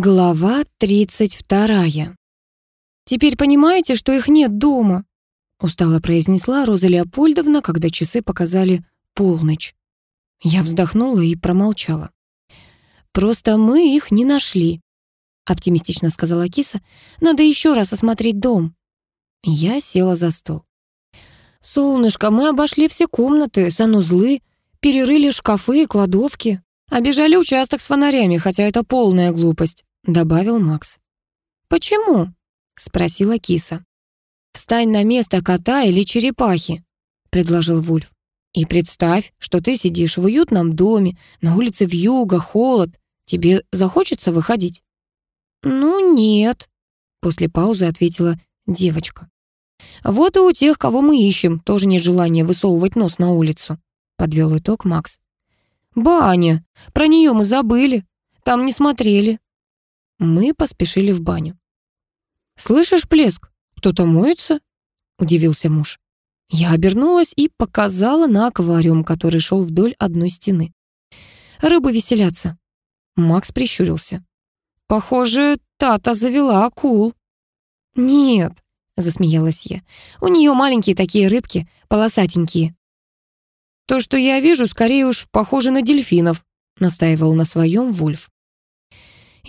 Глава 32. «Теперь понимаете, что их нет дома?» устало произнесла Роза Леопольдовна, когда часы показали полночь. Я вздохнула и промолчала. «Просто мы их не нашли», оптимистично сказала киса. «Надо еще раз осмотреть дом». Я села за стол. «Солнышко, мы обошли все комнаты, санузлы, перерыли шкафы и кладовки. «Обижали участок с фонарями, хотя это полная глупость», — добавил Макс. «Почему?» — спросила киса. «Встань на место кота или черепахи», — предложил Вульф. «И представь, что ты сидишь в уютном доме, на улице вьюга, холод. Тебе захочется выходить?» «Ну, нет», — после паузы ответила девочка. «Вот и у тех, кого мы ищем, тоже нет желания высовывать нос на улицу», — подвел итог Макс. «Баня! Про нее мы забыли. Там не смотрели». Мы поспешили в баню. «Слышишь плеск? Кто-то моется?» — удивился муж. Я обернулась и показала на аквариум, который шел вдоль одной стены. «Рыбы веселятся». Макс прищурился. «Похоже, Тата завела акул». «Нет», — засмеялась я, — «у нее маленькие такие рыбки, полосатенькие, «То, что я вижу, скорее уж похоже на дельфинов», настаивал на своем Вульф.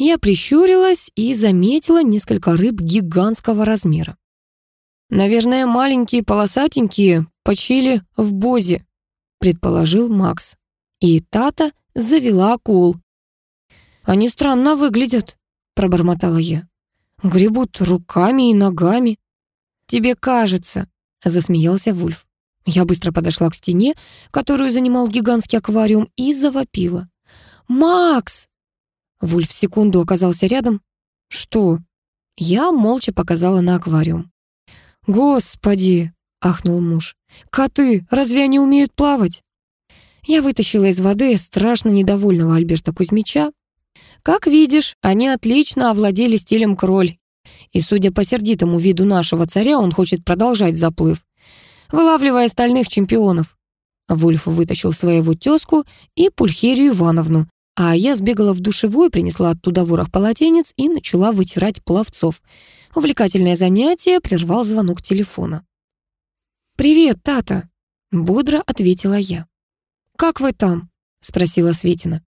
Я прищурилась и заметила несколько рыб гигантского размера. «Наверное, маленькие полосатенькие почили в бозе», предположил Макс. И Тата завела акул. «Они странно выглядят», пробормотала я. «Гребут руками и ногами». «Тебе кажется», засмеялся Вульф. Я быстро подошла к стене, которую занимал гигантский аквариум, и завопила. «Макс!» Вульф секунду оказался рядом. «Что?» Я молча показала на аквариум. «Господи!» — ахнул муж. «Коты! Разве они умеют плавать?» Я вытащила из воды страшно недовольного Альберта Кузьмича. Как видишь, они отлично овладели стилем кроль. И, судя по сердитому виду нашего царя, он хочет продолжать заплыв вылавливая стальных чемпионов. Вульф вытащил своего тезку и Пульхерию Ивановну, а я сбегала в душевую, принесла оттуда ворох полотенец и начала вытирать пловцов. Увлекательное занятие прервал звонок телефона. «Привет, Тата!» — бодро ответила я. «Как вы там?» — спросила Светина.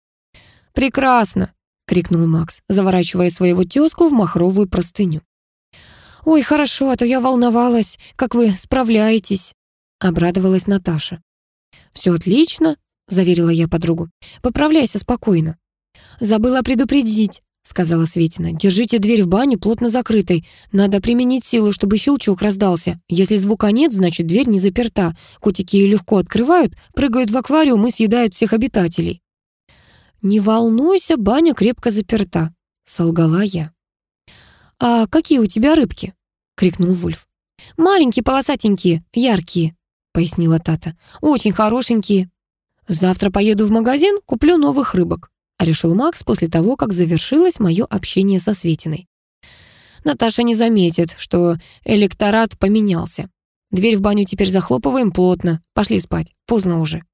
«Прекрасно!» — крикнул Макс, заворачивая своего тезку в махровую простыню. «Ой, хорошо, а то я волновалась, как вы справляетесь», — обрадовалась Наташа. «Все отлично», — заверила я подругу. «Поправляйся спокойно». «Забыла предупредить», — сказала Светина. «Держите дверь в баню плотно закрытой. Надо применить силу, чтобы щелчок раздался. Если звука нет, значит, дверь не заперта. Котики ее легко открывают, прыгают в аквариум и съедают всех обитателей». «Не волнуйся, баня крепко заперта», — солгала я. «А какие у тебя рыбки?» — крикнул Вульф. «Маленькие, полосатенькие, яркие», — пояснила Тата. «Очень хорошенькие». «Завтра поеду в магазин, куплю новых рыбок», — решил Макс после того, как завершилось мое общение со Светиной. Наташа не заметит, что электорат поменялся. Дверь в баню теперь захлопываем плотно. Пошли спать, поздно уже.